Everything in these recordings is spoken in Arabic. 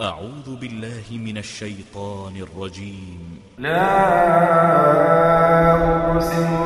أعوذ بالله من الشيطان الرجيم. لا أقسم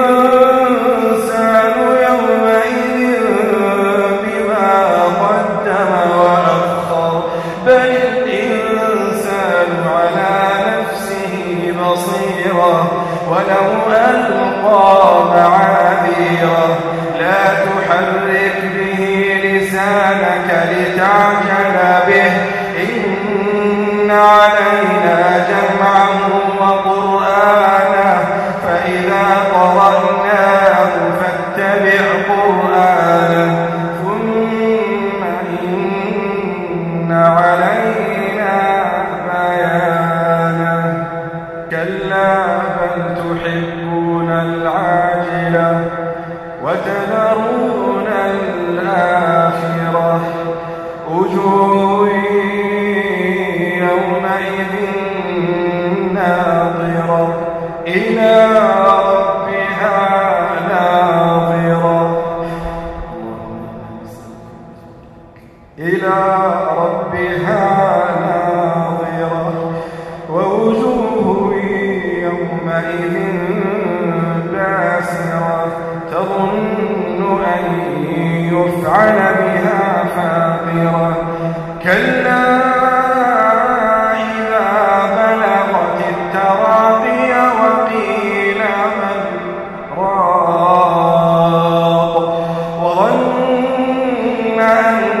وتذرون يفعل بها فاقرة كلا إذا بلغت وقيل من وظن أن